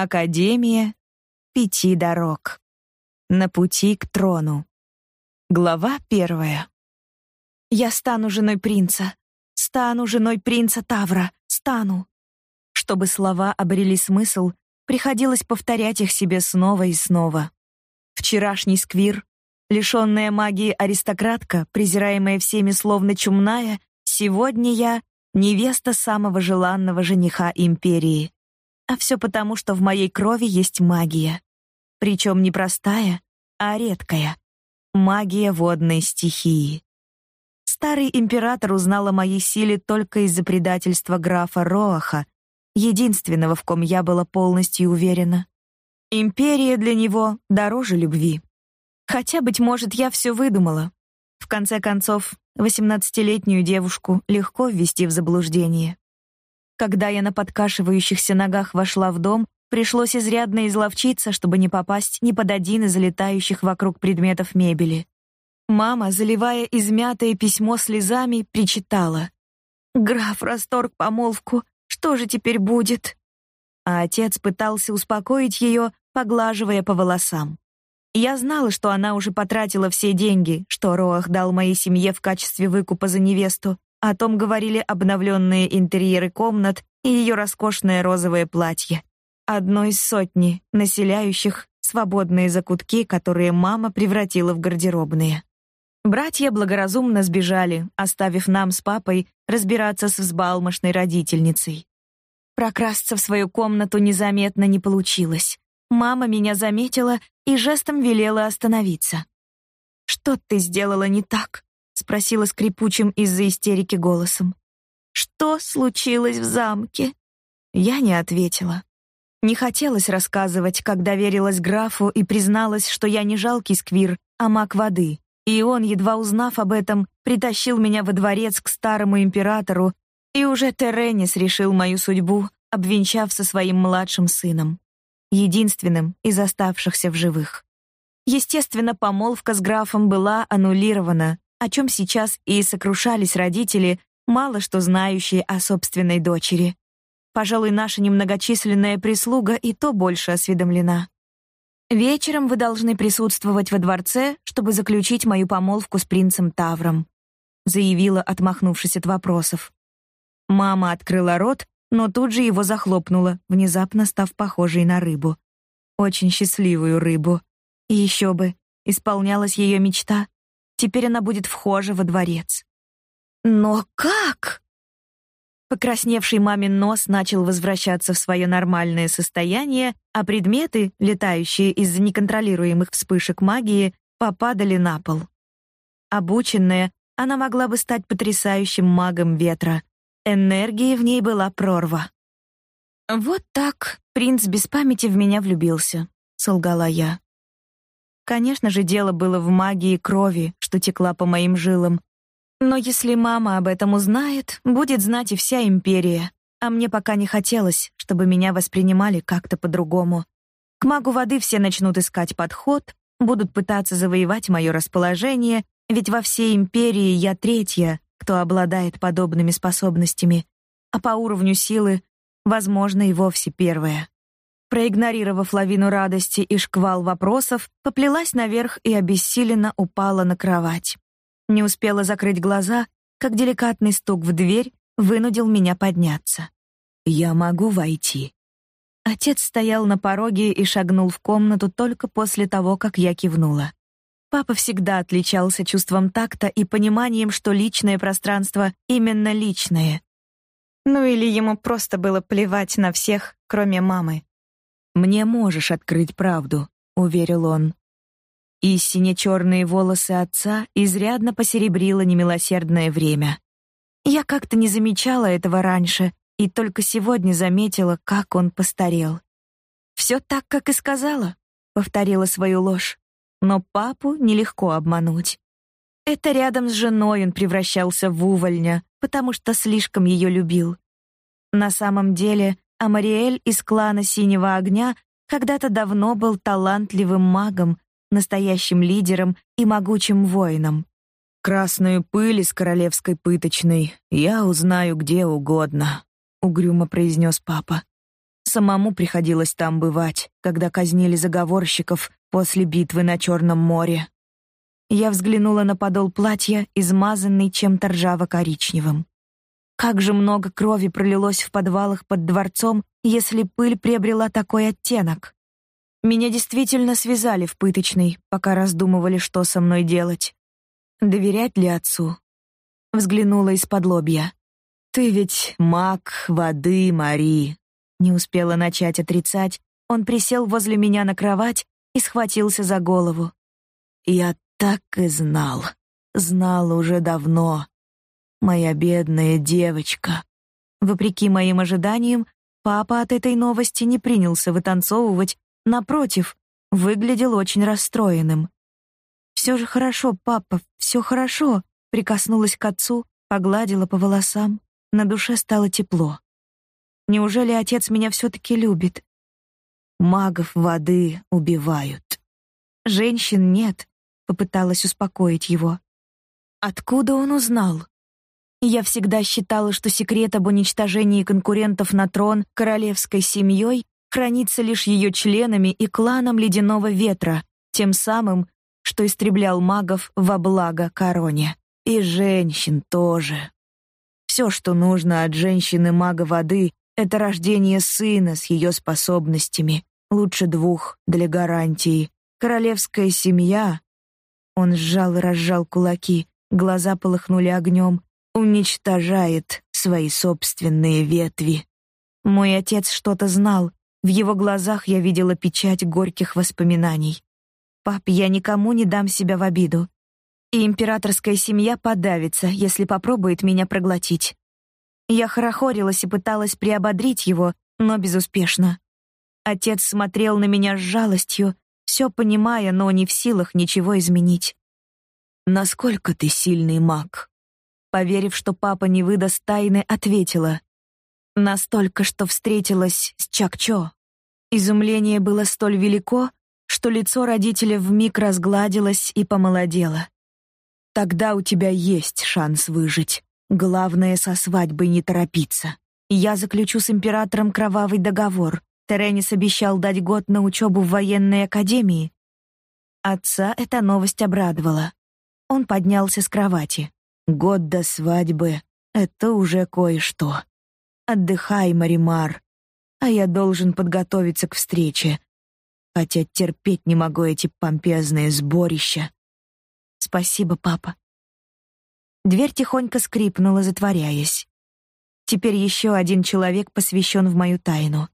Академия пяти дорог. На пути к трону. Глава первая. Я стану женой принца. Стану женой принца Тавра. Стану. Чтобы слова обрели смысл, приходилось повторять их себе снова и снова. Вчерашний сквир, лишённая магии аристократка, презираемая всеми словно чумная, сегодня я невеста самого желанного жениха империи. А все потому, что в моей крови есть магия. Причем не простая, а редкая. Магия водной стихии. Старый император узнал о моей силе только из-за предательства графа Роаха, единственного, в ком я была полностью уверена. Империя для него дороже любви. Хотя, быть может, я все выдумала. В конце концов, восемнадцатилетнюю девушку легко ввести в заблуждение. Когда я на подкашивающихся ногах вошла в дом, пришлось изрядно изловчиться, чтобы не попасть ни под один из летающих вокруг предметов мебели. Мама, заливая измятое письмо слезами, причитала: "Граф расторг помолвку. Что же теперь будет?" А отец пытался успокоить ее, поглаживая по волосам. Я знала, что она уже потратила все деньги, что Роах дал моей семье в качестве выкупа за невесту. О том говорили обновленные интерьеры комнат и ее роскошное розовое платье. Одно из сотни населяющих свободные закутки, которые мама превратила в гардеробные. Братья благоразумно сбежали, оставив нам с папой разбираться с взбалмошной родительницей. Прокрасться в свою комнату незаметно не получилось. Мама меня заметила и жестом велела остановиться. «Что ты сделала не так?» — спросила скрипучим из-за истерики голосом. «Что случилось в замке?» Я не ответила. Не хотелось рассказывать, как доверилась графу и призналась, что я не жалкий сквир, а маг воды. И он, едва узнав об этом, притащил меня во дворец к старому императору, и уже Теренис решил мою судьбу, обвенчав со своим младшим сыном единственным из оставшихся в живых. Естественно, помолвка с графом была аннулирована, о чем сейчас и сокрушались родители, мало что знающие о собственной дочери. Пожалуй, наша немногочисленная прислуга и то больше осведомлена. Вечером вы должны присутствовать во дворце, чтобы заключить мою помолвку с принцем Тавром, заявила, отмахнувшись от вопросов. Мама открыла рот, но тут же его захлопнула, внезапно став похожей на рыбу. Очень счастливую рыбу. И еще бы, исполнялась ее мечта. Теперь она будет вхожа во дворец. Но как? Покрасневший мамин нос начал возвращаться в свое нормальное состояние, а предметы, летающие из-за неконтролируемых вспышек магии, попадали на пол. Обученная, она могла бы стать потрясающим магом ветра, Энергии в ней была прорва. Вот так принц без памяти в меня влюбился, солгала я. Конечно же, дело было в магии крови, что текла по моим жилам. Но если мама об этом узнает, будет знать и вся империя. А мне пока не хотелось, чтобы меня воспринимали как-то по-другому. К магу воды все начнут искать подход, будут пытаться завоевать мое расположение, ведь во всей империи я третья, кто обладает подобными способностями, а по уровню силы, возможно, и вовсе первая. Проигнорировав лавину радости и шквал вопросов, поплелась наверх и обессиленно упала на кровать. Не успела закрыть глаза, как деликатный стук в дверь вынудил меня подняться. «Я могу войти?» Отец стоял на пороге и шагнул в комнату только после того, как я кивнула. Папа всегда отличался чувством такта и пониманием, что личное пространство именно личное. Ну или ему просто было плевать на всех, кроме мамы. Мне можешь открыть правду, уверил он. И сине-черные волосы отца изрядно посеребрило немилосердное время. Я как-то не замечала этого раньше и только сегодня заметила, как он постарел. Все так, как и сказала, повторила свою ложь. Но папу нелегко обмануть. Это рядом с женой он превращался в увольня, потому что слишком ее любил. На самом деле, Амариэль из клана Синего огня когда-то давно был талантливым магом, настоящим лидером и могучим воином. Красную пыль из королевской пыточной я узнаю где угодно, угрюмо произнес папа. Самому приходилось там бывать, когда казнили заговорщиков после битвы на Черном море. Я взглянула на подол платья, измазанный чем-то ржаво-коричневым. Как же много крови пролилось в подвалах под дворцом, если пыль приобрела такой оттенок. Меня действительно связали в пыточной, пока раздумывали, что со мной делать. Доверять ли отцу? Взглянула из-под лобья. Ты ведь маг воды, Мари. Не успела начать отрицать, он присел возле меня на кровать и схватился за голову. Я так и знал. Знал уже давно. Моя бедная девочка. Вопреки моим ожиданиям, папа от этой новости не принялся вытанцовывать, напротив, выглядел очень расстроенным. Все же хорошо, папа, все хорошо, прикоснулась к отцу, погладила по волосам, на душе стало тепло. Неужели отец меня все таки любит? Магов воды убивают. Женщин нет, попыталась успокоить его. Откуда он узнал? Я всегда считала, что секрет об уничтожении конкурентов на трон королевской семьей хранится лишь ее членами и кланом Ледяного ветра, тем самым, что истреблял магов во благо короне. И женщин тоже. Все, что нужно от женщины-мага воды, это рождение сына с ее способностями, лучше двух для гарантии. Королевская семья. Он сжал и разжал кулаки, глаза полыхнули огнем уничтожает свои собственные ветви. Мой отец что-то знал, в его глазах я видела печать горьких воспоминаний. Пап, я никому не дам себя в обиду. И императорская семья подавится, если попробует меня проглотить. Я хорохорилась и пыталась приободрить его, но безуспешно. Отец смотрел на меня с жалостью, все понимая, но не в силах ничего изменить. Насколько ты сильный маг? Поверив, что папа не выдаст тайны, ответила: настолько, что встретилась с Чакчо. Изумление было столь велико, что лицо родителя вмиг разгладилось и помолодело. Тогда у тебя есть шанс выжить. Главное со свадьбой не торопиться. Я заключу с императором кровавый договор. Теренис обещал дать год на учебу в военной академии. Отца эта новость обрадовала. Он поднялся с кровати. Год до свадьбы — это уже кое-что. Отдыхай, Маримар, а я должен подготовиться к встрече. Хотя терпеть не могу эти помпезные сборища. Спасибо, папа. Дверь тихонько скрипнула, затворяясь. Теперь еще один человек посвящен в мою тайну.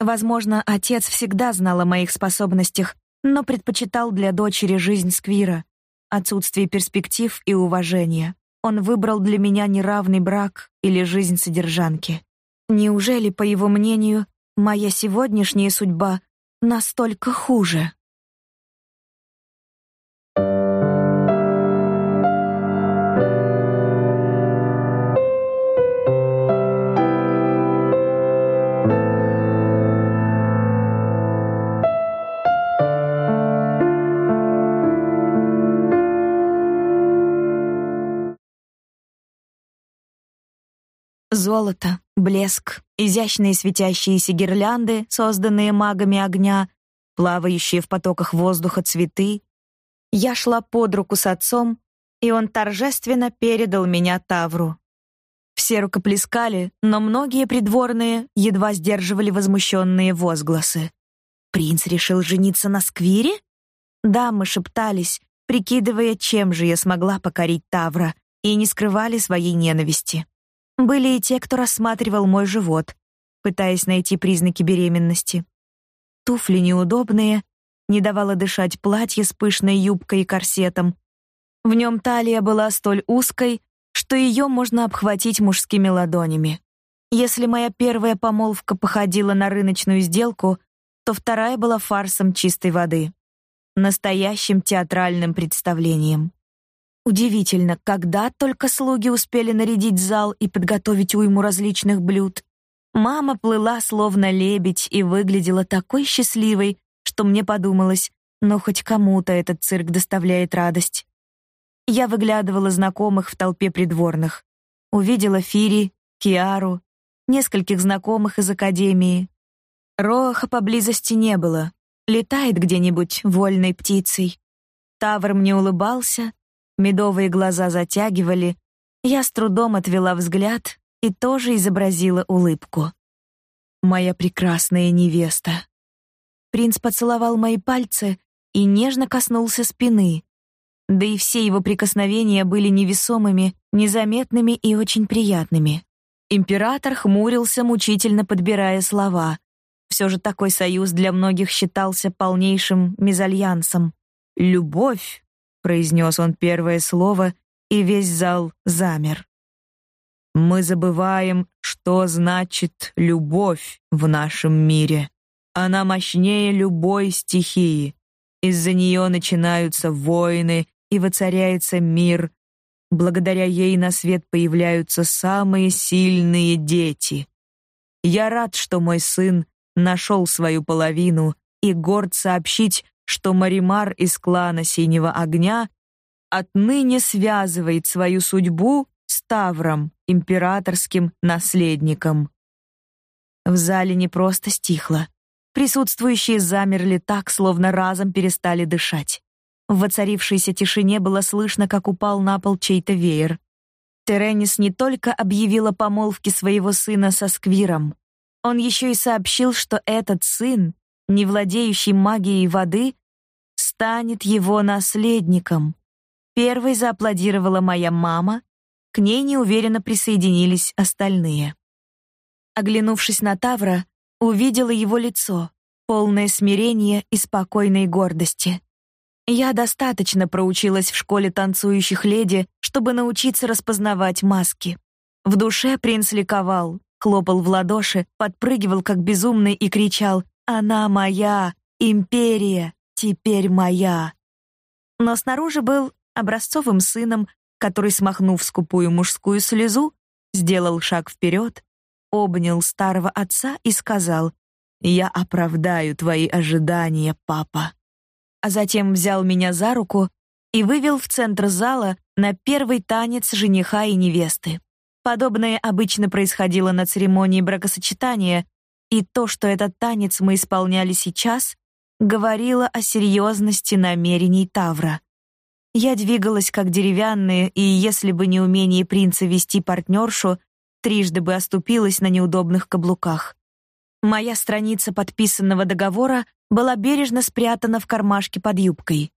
Возможно, отец всегда знал о моих способностях, но предпочитал для дочери жизнь Сквира, отсутствие перспектив и уважения. Он выбрал для меня неравный брак или жизнь содержанки. Неужели, по его мнению, моя сегодняшняя судьба настолько хуже? Золото, блеск, изящные светящиеся гирлянды, созданные магами огня, плавающие в потоках воздуха цветы. Я шла под руку с отцом, и он торжественно передал меня Тавру. Все рукоплескали, но многие придворные едва сдерживали возмущенные возгласы. Принц решил жениться на Сквире? Да, мы шептались, прикидывая, чем же я смогла покорить Тавра, и не скрывали своей ненависти. Были и те, кто рассматривал мой живот, пытаясь найти признаки беременности. Туфли неудобные, не давало дышать платье с пышной юбкой и корсетом. В нем талия была столь узкой, что ее можно обхватить мужскими ладонями. Если моя первая помолвка походила на рыночную сделку, то вторая была фарсом чистой воды, настоящим театральным представлением. Удивительно, когда только слуги успели нарядить зал и подготовить уйму различных блюд. Мама плыла словно лебедь и выглядела такой счастливой, что мне подумалось, но «Ну, хоть кому-то этот цирк доставляет радость. Я выглядывала знакомых в толпе придворных. Увидела Фири, Киару, нескольких знакомых из академии. Роха поблизости не было. Летает где-нибудь вольной птицей. Тавр мне улыбался, медовые глаза затягивали. Я с трудом отвела взгляд и тоже изобразила улыбку. Моя прекрасная невеста. Принц поцеловал мои пальцы и нежно коснулся спины. Да и все его прикосновения были невесомыми, незаметными и очень приятными. Император хмурился, мучительно подбирая слова. Все же такой союз для многих считался полнейшим мезальянсом. «Любовь», — произнес он первое слово, и весь зал замер. «Мы забываем, что значит любовь в нашем мире. Она мощнее любой стихии. Из-за нее начинаются войны и воцаряется мир. Благодаря ей на свет появляются самые сильные дети. Я рад, что мой сын нашел свою половину и горд сообщить, что Маримар из клана Синего огня отныне связывает свою судьбу с Тавром, императорским наследником. В зале не просто стихло. Присутствующие замерли так, словно разом перестали дышать. В воцарившейся тишине было слышно, как упал на пол чей-то веер. Теренис не только объявил о помолвке своего сына со Сквиром, он еще и сообщил, что этот сын, не владеющий магией воды, станет его наследником. Первой зааплодировала моя мама, к ней неуверенно присоединились остальные. Оглянувшись на Тавра, увидела его лицо, полное смирения и спокойной гордости. Я достаточно проучилась в школе танцующих леди, чтобы научиться распознавать маски. В душе принц ликовал, хлопал в ладоши, подпрыгивал как безумный и кричал: "Она моя, империя, теперь моя". Но снаружи был образцовым сыном, который, смахнув скупую мужскую слезу, сделал шаг вперед, обнял старого отца и сказал: "Я оправдаю твои ожидания, папа". А затем взял меня за руку и вывел в центр зала на первый танец жениха и невесты. Подобное обычно происходило на церемонии бракосочетания, и то, что этот танец мы исполняли сейчас, говорило о серьезности намерений Тавра. Я двигалась как деревянная, и если бы не умение принца вести партнершу, трижды бы оступилась на неудобных каблуках. Моя страница подписанного договора была бережно спрятана в кармашке под юбкой.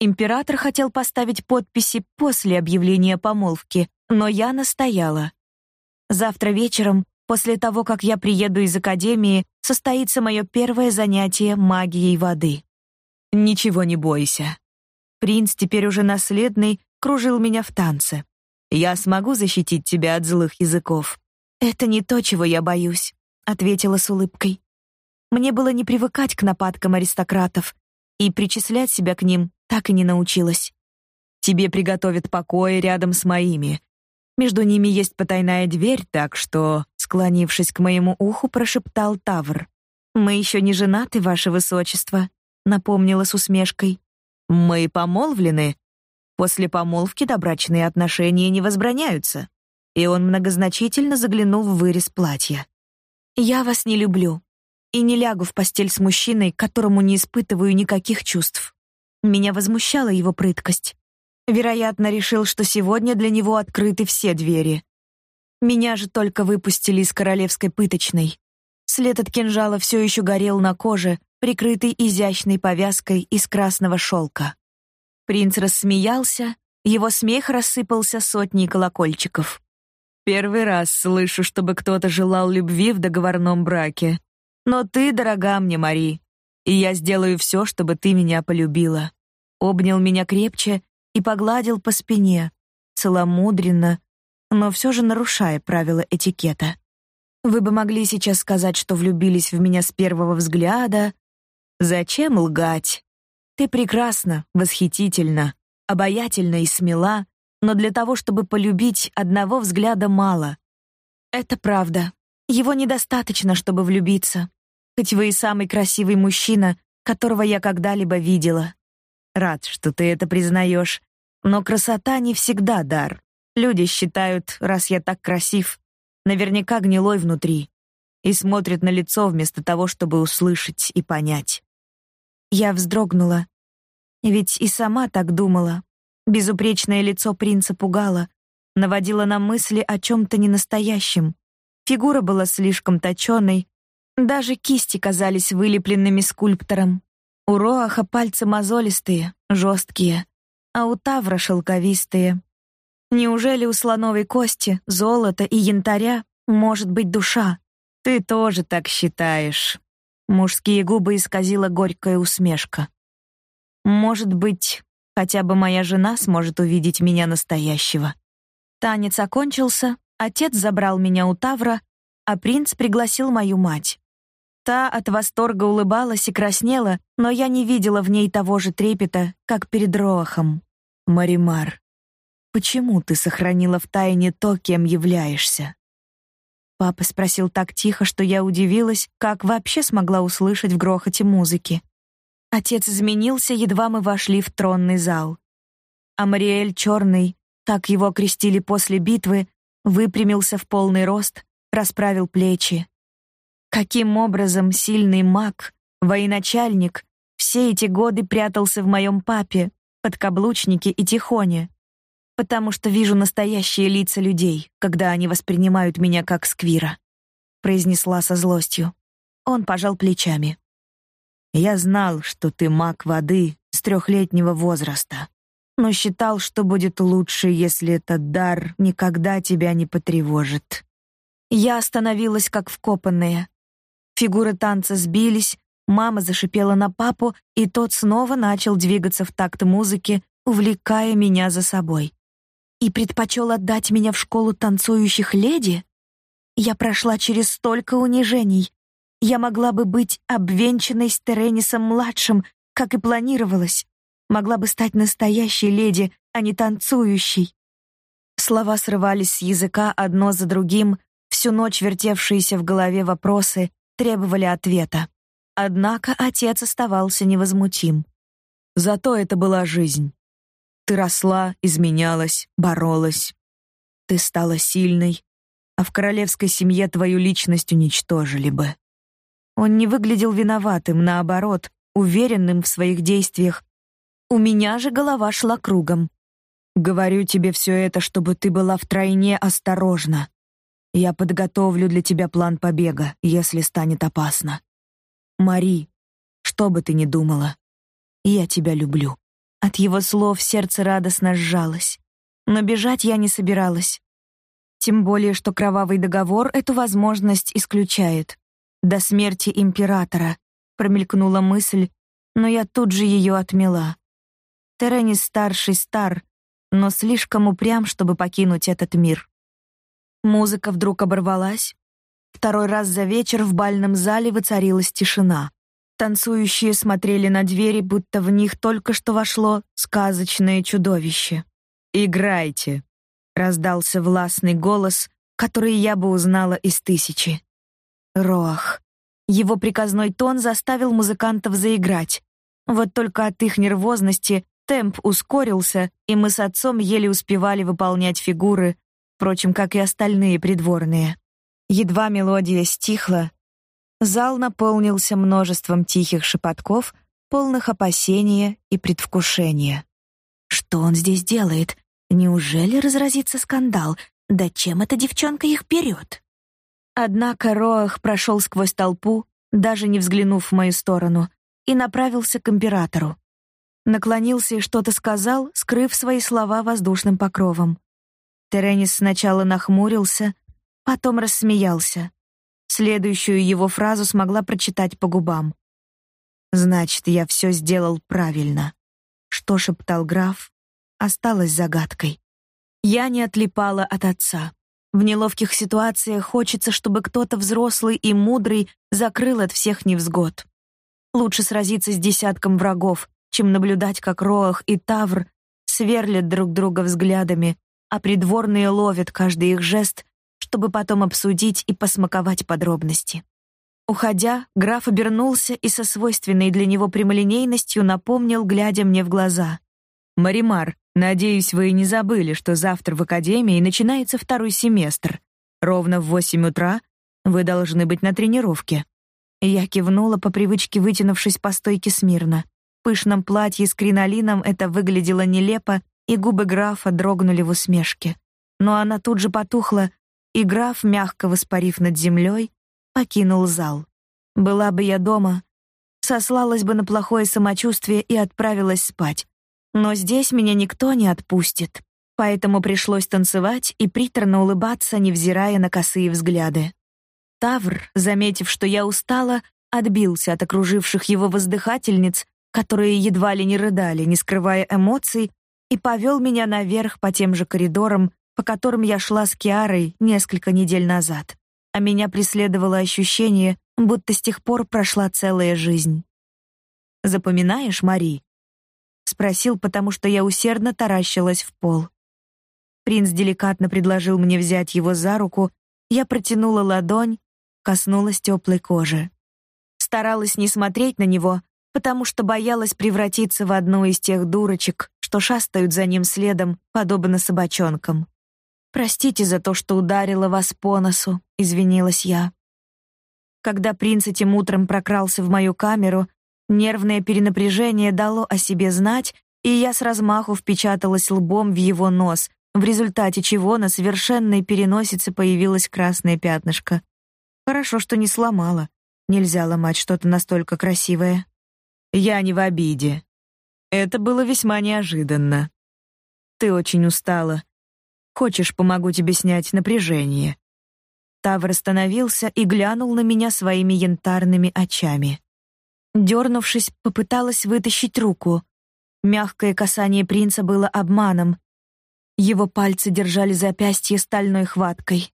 Император хотел поставить подписи после объявления помолвки, но я настояла. Завтра вечером, после того, как я приеду из академии, состоится мое первое занятие магией воды. Ничего не бойся. Принц, теперь уже наследный, кружил меня в танце. Я смогу защитить тебя от злых языков. Это не то, чего я боюсь, ответила с улыбкой. Мне было не привыкать к нападкам аристократов, и причислять себя к ним так и не научилась. Тебе приготовят покои рядом с моими, между ними есть потайная дверь, так что, склонившись к моему уху, прошептал Тавр. Мы еще не женаты, ваше высочество, напомнила с усмешкой. Мы помолвлены. После помолвки добрачные отношения не возбраняются. И он многозначительно заглянул в вырез платья. Я вас не люблю и не лягу в постель с мужчиной, которому не испытываю никаких чувств. Меня возмущала его прыткость. Вероятно, решил, что сегодня для него открыты все двери. Меня же только выпустили из королевской пыточной. След от кинжала все еще горел на коже, прикрытый изящной повязкой из красного шелка. Принц рассмеялся, его смех рассыпался сотней колокольчиков. Первый раз слышу, чтобы кто-то желал любви в договорном браке. Но ты дорога мне, Мари, и я сделаю все, чтобы ты меня полюбила. Обнял меня крепче и погладил по спине, целомудренно, но все же нарушая правила этикета. Вы бы могли сейчас сказать, что влюбились в меня с первого взгляда. Зачем лгать? Ты прекрасна, восхитительна, обаятельна и смела, но для того, чтобы полюбить, одного взгляда мало. Это правда. Его недостаточно, чтобы влюбиться. Хоть вы и самый красивый мужчина, которого я когда-либо видела. Рад, что ты это признаешь. Но красота не всегда дар. Люди считают, раз я так красив, наверняка гнилой внутри. и смотрит на лицо вместо того, чтобы услышать и понять. Я вздрогнула. Ведь и сама так думала. Безупречное лицо принца пугало, наводило на мысли о чем то ненастоящем. Фигура была слишком точёной, даже кисти казались вылепленными скульптором. У Роаха пальцы мозолистые, жесткие, а у Тавра шелковистые. Неужели у слоновой кости, золота и янтаря может быть душа? Ты тоже так считаешь. Мужские губы исказила горькая усмешка. Может быть, хотя бы моя жена сможет увидеть меня настоящего. Танец окончился, отец забрал меня у Тавра, а принц пригласил мою мать. Та от восторга улыбалась и краснела, но я не видела в ней того же трепета, как перед Роахом. Маримар, почему ты сохранила в тайне то, кем являешься? Папа спросил так тихо, что я удивилась, как вообще смогла услышать в грохоте музыки. Отец изменился, едва мы вошли в тронный зал. А Мариэль Черный, так его окрестили после битвы, выпрямился в полный рост, расправил плечи, Каким образом сильный маг, военачальник, все эти годы прятался в моем папе, подкаблучнике и тихоне? Потому что вижу настоящие лица людей, когда они воспринимают меня как сквира, произнесла со злостью. Он пожал плечами. Я знал, что ты маг воды с трехлетнего возраста, но считал, что будет лучше, если этот дар никогда тебя не потревожит. Я остановилась как вкопанная. Фигуры танца сбились, мама зашипела на папу, и тот снова начал двигаться в такт музыки, увлекая меня за собой. И предпочел отдать меня в школу танцующих леди? Я прошла через столько унижений. Я могла бы быть обвенчанной с Теренисом-младшим, как и планировалось. Могла бы стать настоящей леди, а не танцующей. Слова срывались с языка одно за другим, всю ночь вертевшиеся в голове вопросы требовали ответа. Однако отец оставался невозмутим. Зато это была жизнь. Ты росла, изменялась, боролась. Ты стала сильной, а в королевской семье твою личность уничтожили бы. Он не выглядел виноватым, наоборот, уверенным в своих действиях. У меня же голова шла кругом. Говорю тебе все это, чтобы ты была втройне осторожна. Я подготовлю для тебя план побега, если станет опасно. Мари, что бы ты ни думала, я тебя люблю. От его слов сердце радостно сжалось. Но бежать я не собиралась. Тем более, что кровавый договор эту возможность исключает. До смерти императора промелькнула мысль, но я тут же ее отмела. Теренис старший стар, но слишком упрям, чтобы покинуть этот мир. Музыка вдруг оборвалась. Второй раз за вечер в бальном зале воцарилась тишина. Танцующие смотрели на двери, будто в них только что вошло сказочное чудовище. «Играйте!» — раздался властный голос, который я бы узнала из тысячи. Роах. Его приказной тон заставил музыкантов заиграть. Вот только от их нервозности темп ускорился, и мы с отцом еле успевали выполнять фигуры, впрочем, как и остальные придворные. Едва мелодия стихла, зал наполнился множеством тихих шепотков, полных опасения и предвкушения. Что он здесь делает? Неужели разразится скандал? Да чем эта девчонка их берет? Однако Роах прошел сквозь толпу, даже не взглянув в мою сторону, и направился к императору. Наклонился и что-то сказал, скрыв свои слова воздушным покровом. Теренис сначала нахмурился, потом рассмеялся. Следующую его фразу смогла прочитать по губам. Значит, я все сделал правильно. Что шептал граф, осталось загадкой. Я не отлипала от отца. В неловких ситуациях хочется, чтобы кто-то взрослый и мудрый закрыл от всех невзгод. Лучше сразиться с десятком врагов, чем наблюдать, как Роах и Тавр сверлят друг друга взглядами, а придворные ловят каждый их жест, чтобы потом обсудить и посмаковать подробности. Уходя, граф обернулся и со свойственной для него прямолинейностью напомнил, глядя мне в глаза: "Маримар, надеюсь, вы не забыли, что завтра в академии начинается второй семестр. Ровно в восемь утра Вы должны быть на тренировке. Я кивнула по привычке, вытянувшись по стойке смирно. В пышном платье с кринолином это выглядело нелепо, и губы графа дрогнули в усмешке. Но она тут же потухла, и граф, мягко воспарив над землей, покинул зал. Была бы я дома, сослалась бы на плохое самочувствие и отправилась спать. Но здесь меня никто не отпустит. Поэтому пришлось танцевать и приторно улыбаться, невзирая на косые взгляды. Тавр, заметив, что я устала, отбился от окруживших его воздыхательниц, которые едва ли не рыдали, не скрывая эмоций, и повел меня наверх по тем же коридорам, по которым я шла с Киарой несколько недель назад. А меня преследовало ощущение, будто с тех пор прошла целая жизнь. Запоминаешь, Мари? спросил, потому что я усердно таращилась в пол. Принц деликатно предложил мне взять его за руку, я протянула ладонь, коснулась теплой кожи. Старалась не смотреть на него, потому что боялась превратиться в одну из тех дурочек, что шастают за ним следом, подобно собачонкам. Простите за то, что ударила вас по носу, извинилась я. Когда принц этим утром прокрался в мою камеру, нервное перенапряжение дало о себе знать, и я с размаху впечаталась лбом в его нос, в результате чего на совершенной переносице появилось красное пятнышко. Хорошо, что не сломала. Нельзя ломать что-то настолько красивое. Я не в обиде. Это было весьма неожиданно. Ты очень устала. Хочешь, помогу тебе снять напряжение? Тавр остановился и глянул на меня своими янтарными очами. Дернувшись, попыталась вытащить руку. Мягкое касание принца было обманом. Его пальцы держали запястье стальной хваткой.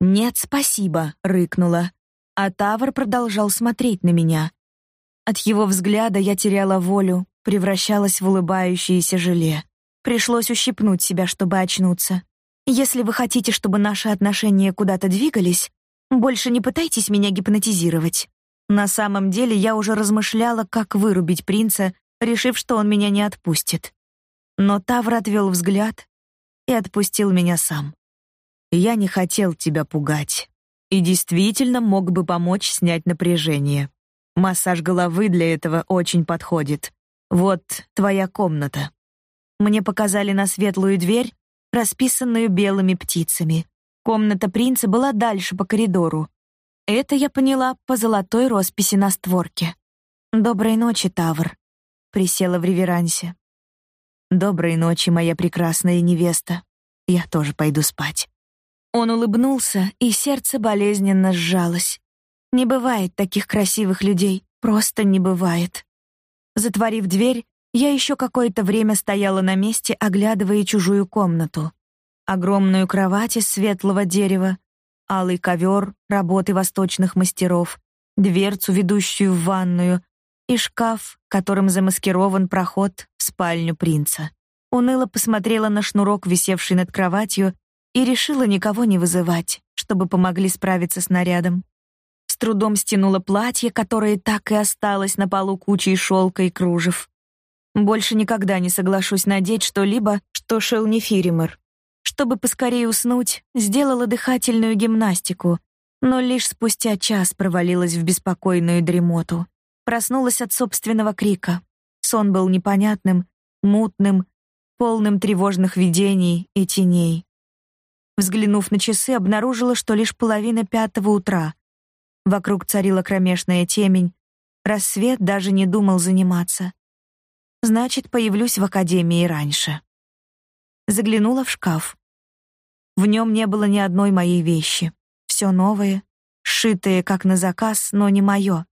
«Нет, спасибо», — рыкнула. А Тавр продолжал смотреть на меня. От его взгляда я теряла волю, превращалась в улыбающееся желе. Пришлось ущипнуть себя, чтобы очнуться. Если вы хотите, чтобы наши отношения куда-то двигались, больше не пытайтесь меня гипнотизировать. На самом деле я уже размышляла, как вырубить принца, решив, что он меня не отпустит. Но Тавр отвел взгляд и отпустил меня сам. Я не хотел тебя пугать и действительно мог бы помочь снять напряжение. Массаж головы для этого очень подходит. Вот твоя комната. Мне показали на светлую дверь, расписанную белыми птицами. Комната принца была дальше по коридору. Это я поняла по золотой росписи на створке. Доброй ночи, Тавр. Присела в реверансе. Доброй ночи, моя прекрасная невеста. Я тоже пойду спать. Он улыбнулся, и сердце болезненно сжалось. Не бывает таких красивых людей, просто не бывает. Затворив дверь, я еще какое-то время стояла на месте, оглядывая чужую комнату. Огромную кровать из светлого дерева, алый ковер работы восточных мастеров, дверцу, ведущую в ванную, и шкаф, которым замаскирован проход в спальню принца. Уныло посмотрела на шнурок, висевший над кроватью, и решила никого не вызывать, чтобы помогли справиться с нарядом. Трудом стянула платье, которое так и осталось на полу кучей шелка и кружев. Больше никогда не соглашусь надеть что-либо, что шил не Фиример. Чтобы поскорее уснуть, сделала дыхательную гимнастику, но лишь спустя час провалилась в беспокойную дремоту. Проснулась от собственного крика. Сон был непонятным, мутным, полным тревожных видений и теней. Взглянув на часы, обнаружила, что лишь половина пятого утра. Вокруг царила кромешная темень. Рассвет даже не думал заниматься. Значит, появлюсь в академии раньше. Заглянула в шкаф. В нем не было ни одной моей вещи. Все новое, сшитое как на заказ, но не мое.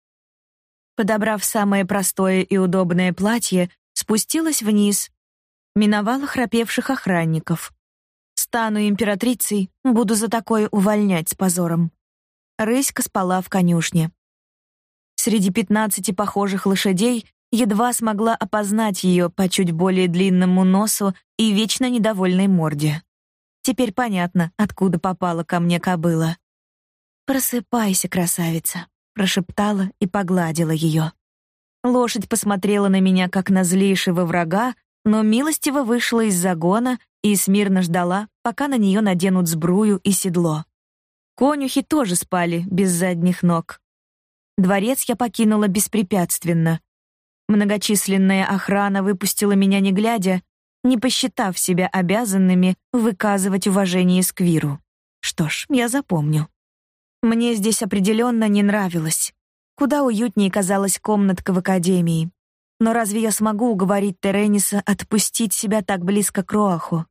Подобрав самое простое и удобное платье, спустилась вниз, миновала храпевших охранников. Стану императрицей, буду за такое увольнять с позором. Рыська спала в конюшне. Среди пятнадцати похожих лошадей едва смогла опознать ее по чуть более длинному носу и вечно недовольной морде. Теперь понятно, откуда попала ко мне кобыла. «Просыпайся, красавица», — прошептала и погладила ее. Лошадь посмотрела на меня, как на злейшего врага, но милостиво вышла из загона и смирно ждала, пока на нее наденут сбрую и седло. Конюхи тоже спали без задних ног. Дворец я покинула беспрепятственно. Многочисленная охрана выпустила меня не глядя, не посчитав себя обязанными выказывать уважение Сквиру. Что ж, я запомню. Мне здесь определенно не нравилось. Куда уютнее казалась комнатка в академии. Но разве я смогу уговорить Терениса отпустить себя так близко к Роаху?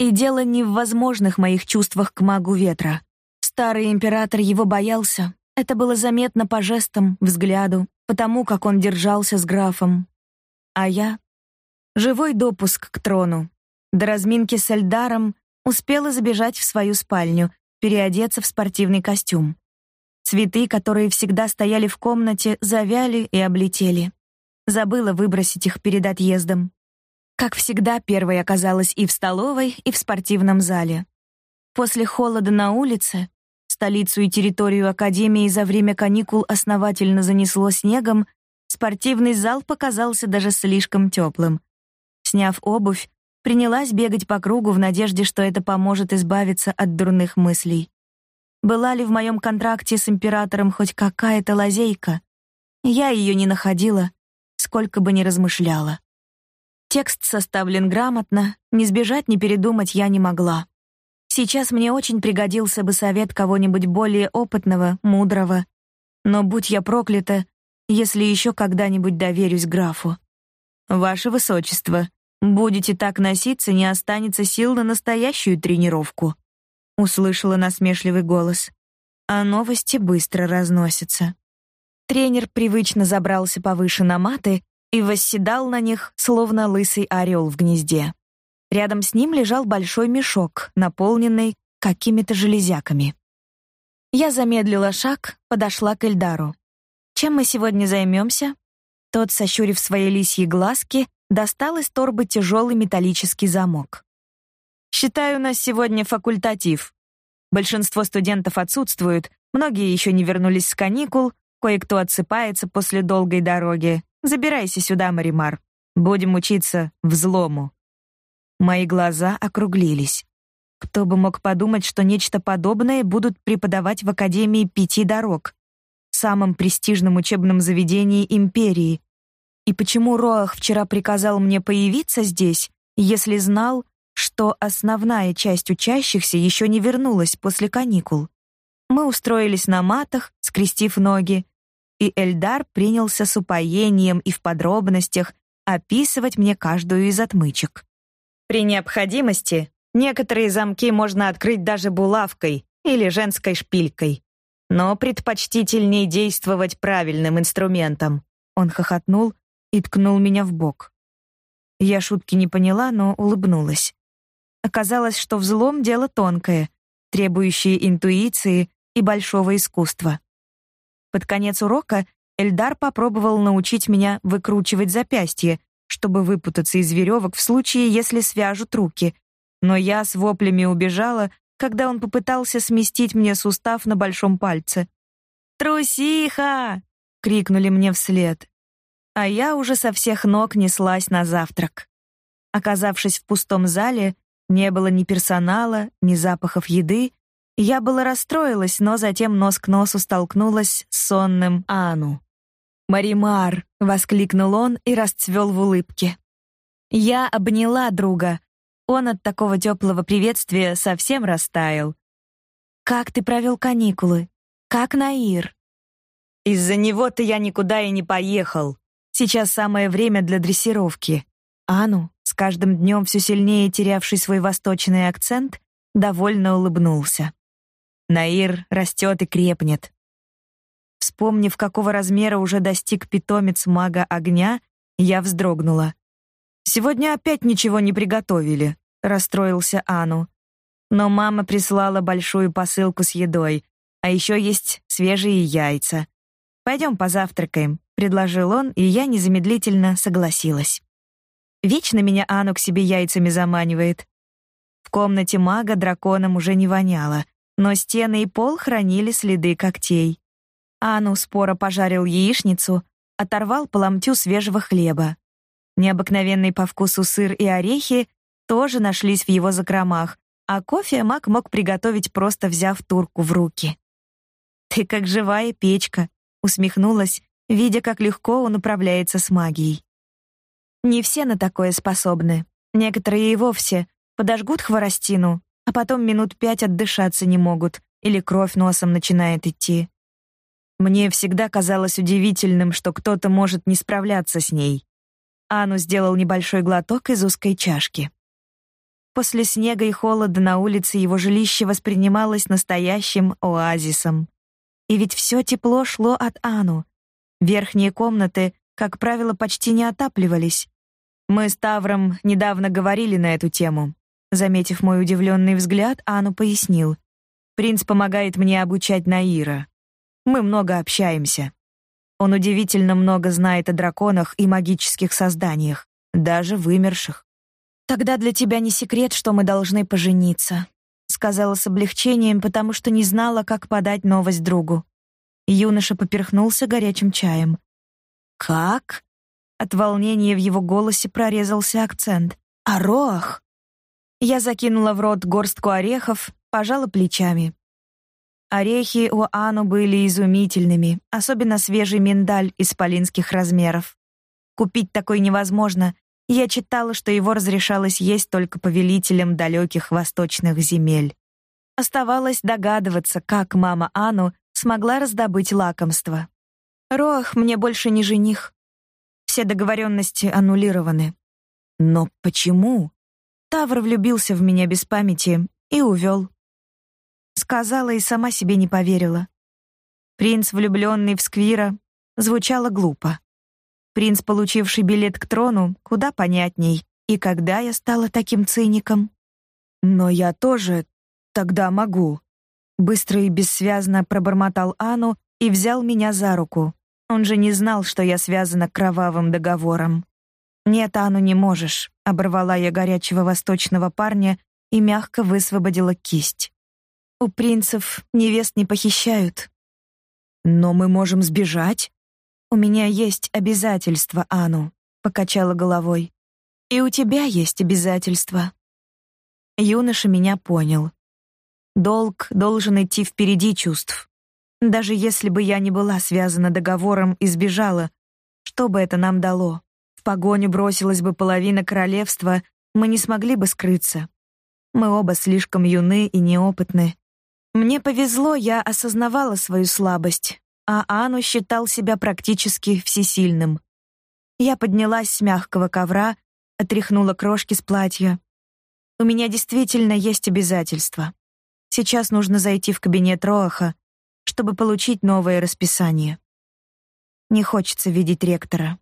И дело не в возможных моих чувствах к магу ветра. Старый император его боялся. Это было заметно по жестам, взгляду, потому как он держался с графом. А я живой допуск к трону. До разминки с Эльдаром успела забежать в свою спальню, переодеться в спортивный костюм. Цветы, которые всегда стояли в комнате, завяли и облетели. Забыла выбросить их перед отъездом. Как всегда, первой оказалась и в столовой, и в спортивном зале. После холода на улице столицу и территорию академии за время каникул основательно занесло снегом, спортивный зал показался даже слишком теплым. Сняв обувь, принялась бегать по кругу в надежде, что это поможет избавиться от дурных мыслей. Была ли в моем контракте с императором хоть какая-то лазейка? Я ее не находила, сколько бы ни размышляла. Текст составлен грамотно, не сбежать, не передумать я не могла. Сейчас мне очень пригодился бы совет кого-нибудь более опытного, мудрого. Но будь я проклята, если еще когда-нибудь доверюсь графу. Ваше высочество, будете так носиться, не останется сил на настоящую тренировку услышала насмешливый голос. А новости быстро разносятся. Тренер привычно забрался повыше на маты и восседал на них, словно лысый орел в гнезде. Рядом с ним лежал большой мешок, наполненный какими-то железяками. Я замедлила шаг, подошла к Эльдару. Чем мы сегодня займемся? Тот, сощурив свои лисьи глазки, достал из торбы тяжелый металлический замок. Считаю, у нас сегодня факультатив. Большинство студентов отсутствуют, многие еще не вернулись с каникул, кое-кто отсыпается после долгой дороги. Забирайся сюда, Маримар. Будем учиться взлому. Мои глаза округлились. Кто бы мог подумать, что нечто подобное будут преподавать в Академии Пяти Дорог, самом престижном учебном заведении империи. И почему Роах вчера приказал мне появиться здесь, если знал, что основная часть учащихся еще не вернулась после каникул. Мы устроились на матах, скрестив ноги, и Эльдар принялся с упоением и в подробностях описывать мне каждую из отмычек. При необходимости некоторые замки можно открыть даже булавкой или женской шпилькой, но предпочтительнее действовать правильным инструментом. Он хохотнул и ткнул меня в бок. Я шутки не поняла, но улыбнулась. Оказалось, что взлом — дело тонкое, требующее интуиции и большого искусства. Под конец урока Эльдар попробовал научить меня выкручивать запястье, чтобы выпутаться из веревок в случае, если свяжут руки. Но я с воплями убежала, когда он попытался сместить мне сустав на большом пальце. «Трусиха!» — крикнули мне вслед. А я уже со всех ног неслась на завтрак. Оказавшись в пустом зале, не было ни персонала, ни запахов еды. Я была расстроилась, но затем нос к носу столкнулась с сонным Ану. «Маримар!» — воскликнул он и расцвел в улыбке. Я обняла друга. Он от такого теплого приветствия совсем растаял. «Как ты провел каникулы? Как Наир?» «Из-за него-то я никуда и не поехал. Сейчас самое время для дрессировки. Ану, с каждым днем все сильнее терявший свой восточный акцент, довольно улыбнулся. Наир растет и крепнет. Вспомнив, какого размера уже достиг питомец мага огня, я вздрогнула. Сегодня опять ничего не приготовили, расстроился Ану. Но мама прислала большую посылку с едой, а еще есть свежие яйца. Пойдем позавтракаем, предложил он, и я незамедлительно согласилась. Вечно меня Ану к себе яйцами заманивает. В комнате мага драконом уже не воняло, но стены и пол хранили следы когтей. Ану споро пожарил яичницу, оторвал по свежего хлеба. Необыкновенный по вкусу сыр и орехи тоже нашлись в его закромах, А кофе Мак мог приготовить, просто взяв турку в руки. «Ты как живая печка», — усмехнулась, видя, как легко он управляется с магией. Не все на такое способны. Некоторые и вовсе подожгут хворостину, а потом минут пять отдышаться не могут, или кровь носом начинает идти. Мне всегда казалось удивительным, что кто-то может не справляться с ней. Ану сделал небольшой глоток из узкой чашки. После снега и холода на улице его жилище воспринималось настоящим оазисом. И ведь все тепло шло от Ану. Верхние комнаты, как правило, почти не отапливались. Мы с Тавром недавно говорили на эту тему. Заметив мой удивленный взгляд, Ану пояснил: "Принц помогает мне обучать Наира. Мы много общаемся. Он удивительно много знает о драконах и магических созданиях, даже вымерших. Тогда для тебя не секрет, что мы должны пожениться, сказала с облегчением, потому что не знала, как подать новость другу. Юноша поперхнулся горячим чаем. Как? От волнения в его голосе прорезался акцент. Орох. Я закинула в рот горстку орехов, пожала плечами. Орехи у Ану были изумительными, особенно свежий миндаль исполинских размеров. Купить такой невозможно. Я читала, что его разрешалось есть только повелителям далеких восточных земель. Оставалось догадываться, как мама Ану смогла раздобыть лакомство. Рох мне больше не жених. Все договоренности аннулированы. Но почему? Тавр влюбился в меня без памяти и увел. Сказала и сама себе не поверила. Принц, влюбленный в Сквира, звучало глупо. Принц, получивший билет к трону, куда понятней. И когда я стала таким циником? Но я тоже тогда могу. Быстро и бессвязно пробормотал Ану и взял меня за руку. Он же не знал, что я связана кровавым договором. «Нет, Ану, не можешь», — оборвала я горячего восточного парня и мягко высвободила кисть. «У принцев невест не похищают». «Но мы можем сбежать?» «У меня есть обязательства, Ану», — покачала головой. «И у тебя есть обязательства». Юноша меня понял. Долг должен идти впереди чувств. Даже если бы я не была связана договором и сбежала, что бы это нам дало? В погоню бросилась бы половина королевства, мы не смогли бы скрыться. Мы оба слишком юны и неопытны. Мне повезло, я осознавала свою слабость, а Ану считал себя практически всесильным. Я поднялась с мягкого ковра, отряхнула крошки с платья. У меня действительно есть обязательства. Сейчас нужно зайти в кабинет Роаха, чтобы получить новое расписание. Не хочется видеть ректора.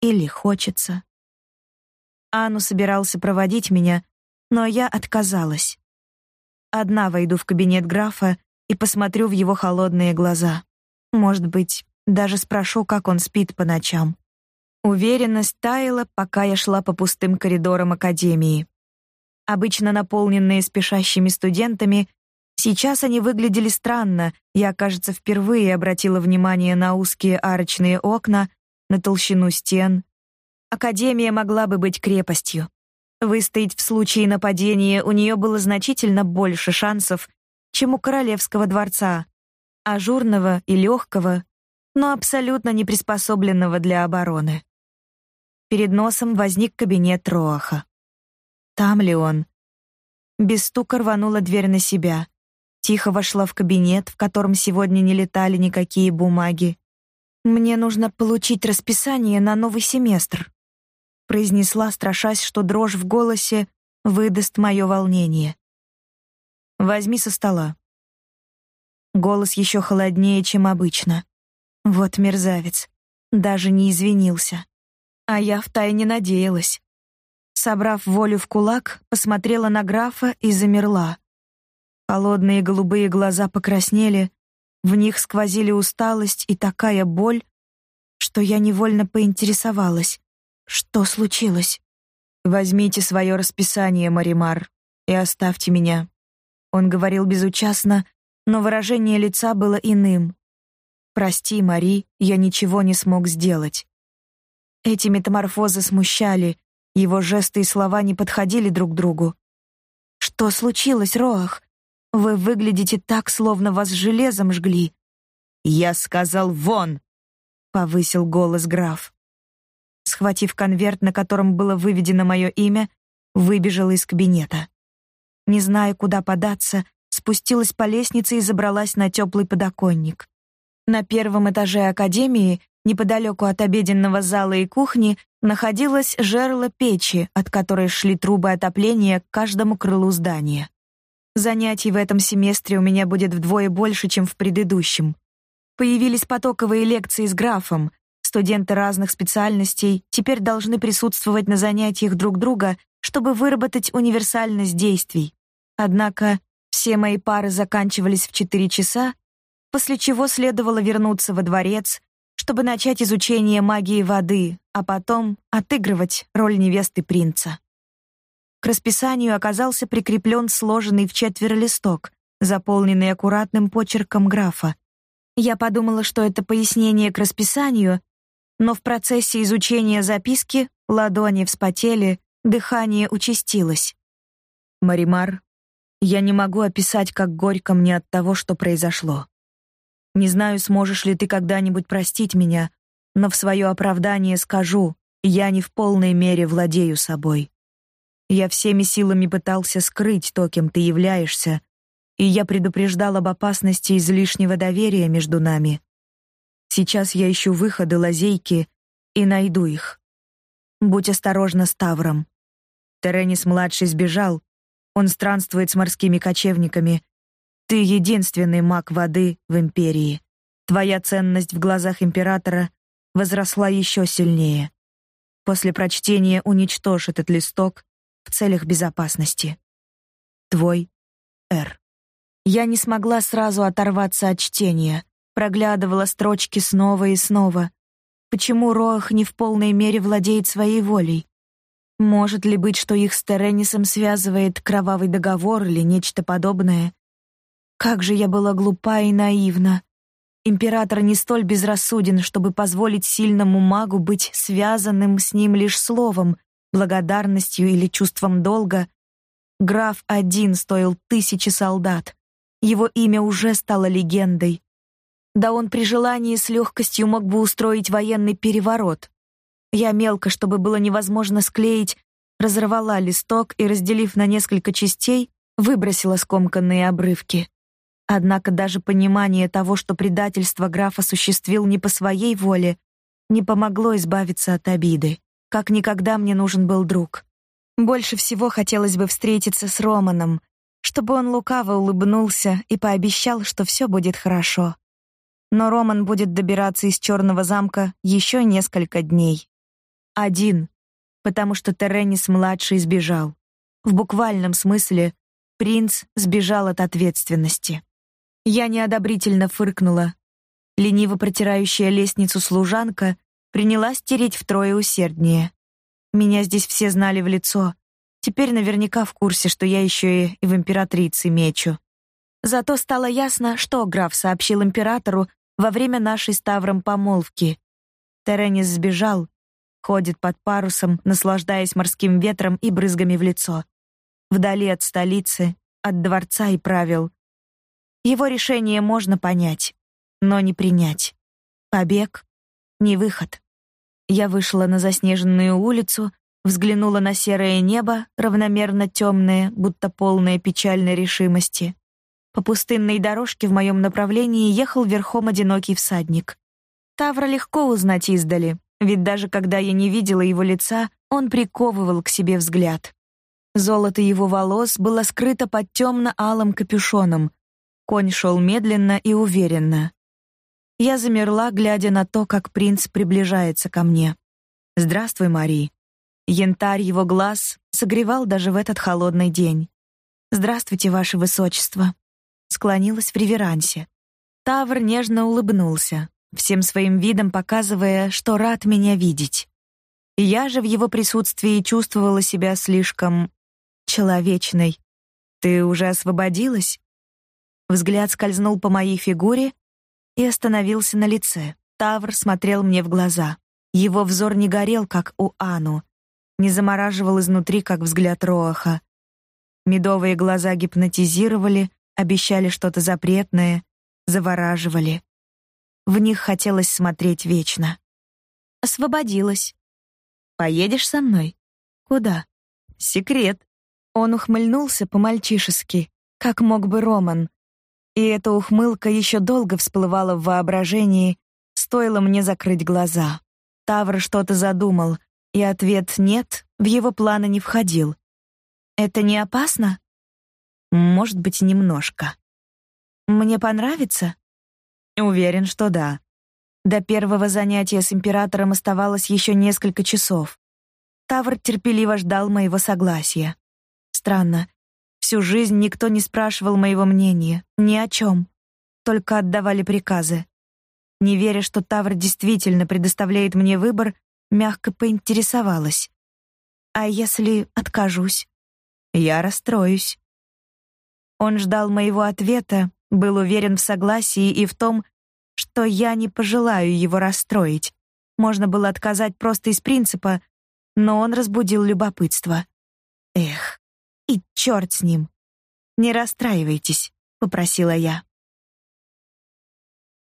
Или хочется. Ану собирался проводить меня, но я отказалась. Одна войду в кабинет графа и посмотрю в его холодные глаза. Может быть, даже спрошу, как он спит по ночам. Уверенность таяла, пока я шла по пустым коридорам академии. Обычно наполненные спешащими студентами, сейчас они выглядели странно. Я, кажется, впервые обратила внимание на узкие арочные окна, на толщину стен. Академия могла бы быть крепостью. Выстоять в случае нападения у нее было значительно больше шансов, чем у королевского дворца, ажурного и легкого, но абсолютно не приспособленного для обороны. Перед носом возник кабинет Роаха. Там ли он? Без стука рванула дверь на себя. Тихо вошла в кабинет, в котором сегодня не летали никакие бумаги. Мне нужно получить расписание на новый семестр, произнесла, страшась, что дрожь в голосе выдаст мое волнение. Возьми со стола. Голос еще холоднее, чем обычно. Вот мерзавец, даже не извинился. А я втайне надеялась. Собрав волю в кулак, посмотрела на графа и замерла. Холодные голубые глаза покраснели, в них сквозили усталость и такая боль, что я невольно поинтересовалась, что случилось. Возьмите свое расписание, Маримар, и оставьте меня. Он говорил безучастно, но выражение лица было иным. Прости, Мари, я ничего не смог сделать. Эти метаморфозы смущали, его жесты и слова не подходили друг другу. Что случилось, Роах? Вы выглядите так, словно вас железом жгли. Я сказал вон, повысил голос граф. Схватив конверт, на котором было выведено мое имя, выбежала из кабинета. Не зная, куда податься, спустилась по лестнице и забралась на теплый подоконник. На первом этаже академии, неподалеку от обеденного зала и кухни, находилось жерло печи, от которой шли трубы отопления к каждому крылу здания. Занятий в этом семестре у меня будет вдвое больше, чем в предыдущем. Появились потоковые лекции с графом. Студенты разных специальностей теперь должны присутствовать на занятиях друг друга, чтобы выработать универсальность действий. Однако все мои пары заканчивались в 4 часа, после чего следовало вернуться во дворец, чтобы начать изучение магии воды, а потом отыгрывать роль невесты принца. К расписанию оказался прикреплен сложенный в четверо листок, заполненный аккуратным почерком графа. Я подумала, что это пояснение к расписанию, но в процессе изучения записки ладони вспотели, дыхание участилось. Маримар, я не могу описать, как горько мне от того, что произошло. Не знаю, сможешь ли ты когда-нибудь простить меня, но в свое оправдание скажу, я не в полной мере владею собой. Я всеми силами пытался скрыть то, кем ты являешься, и я предупреждал об опасности излишнего доверия между нами. Сейчас я ищу выходы, лазейки и найду их. Будь осторожна с Тавром. Теренис младший сбежал. Он странствует с морскими кочевниками. Ты единственный маг воды в империи. Твоя ценность в глазах императора возросла еще сильнее. После прочтения уничтожь этот листок в целях безопасности. Твой Р. Я не смогла сразу оторваться от чтения, проглядывала строчки снова и снова. Почему Роах не в полной мере владеет своей волей? Может ли быть, что их с Теренисом связывает кровавый договор или нечто подобное? Как же я была глупа и наивна. Император не столь безрассуден, чтобы позволить сильному магу быть связанным с ним лишь словом, благодарностью или чувством долга. Граф один стоил тысячи солдат. Его имя уже стало легендой. Да он при желании с легкостью мог бы устроить военный переворот. Я мелко, чтобы было невозможно склеить, разорвала листок и, разделив на несколько частей, выбросила скомканные обрывки. Однако даже понимание того, что предательство граф осуществил не по своей воле, не помогло избавиться от обиды. Как никогда мне нужен был друг. Больше всего хотелось бы встретиться с Романом, чтобы он лукаво улыбнулся и пообещал, что все будет хорошо. Но Роман будет добираться из Черного замка еще несколько дней. Один, потому что Теренис младший сбежал. В буквальном смысле принц сбежал от ответственности. Я неодобрительно фыркнула. Лениво протирающая лестницу служанка принялась тереть втрое усерднее. Меня здесь все знали в лицо, Теперь наверняка в курсе, что я еще и в императрице мечу. Зато стало ясно, что граф сообщил императору во время нашей с Тавром помолвки. Теренис сбежал, ходит под парусом, наслаждаясь морским ветром и брызгами в лицо. Вдали от столицы, от дворца и правил. Его решение можно понять, но не принять. Побег — не выход. Я вышла на заснеженную улицу, взглянула на серое небо, равномерно темное, будто полное печальной решимости. По пустынной дорожке в моем направлении ехал верхом одинокий всадник. Тавра легко узнать издали, ведь даже когда я не видела его лица, он приковывал к себе взгляд. Золото его волос было скрыто под темно-алым капюшоном. Конь шел медленно и уверенно. Я замерла, глядя на то, как принц приближается ко мне. «Здравствуй, Мари», Янтарь его глаз согревал даже в этот холодный день. «Здравствуйте, ваше высочество», — склонилась в реверансе. Тавр нежно улыбнулся, всем своим видом показывая, что рад меня видеть. Я же в его присутствии чувствовала себя слишком человечной. «Ты уже освободилась?» Взгляд скользнул по моей фигуре и остановился на лице. Тавр смотрел мне в глаза. Его взор не горел, как у Ану, не замораживал изнутри, как взгляд Роаха. Медовые глаза гипнотизировали, обещали что-то запретное, завораживали. В них хотелось смотреть вечно. Освободилась. Поедешь со мной? Куда? Секрет. Он ухмыльнулся по-мальчишески, как мог бы Роман. И эта ухмылка еще долго всплывала в воображении, стоило мне закрыть глаза. Тавр что-то задумал, и ответ «нет» в его планы не входил. «Это не опасно?» «Может быть, немножко». «Мне понравится?» «Уверен, что да». До первого занятия с императором оставалось еще несколько часов. Тавр терпеливо ждал моего согласия. Странно. Всю жизнь никто не спрашивал моего мнения, ни о чем, только отдавали приказы. Не веря, что Тавр действительно предоставляет мне выбор, мягко поинтересовалась: "А если откажусь?" "Я расстроюсь". Он ждал моего ответа, был уверен в согласии и в том, что я не пожелаю его расстроить. Можно было отказать просто из принципа, но он разбудил любопытство. Эх, и черт с ним. Не расстраивайтесь, попросила я.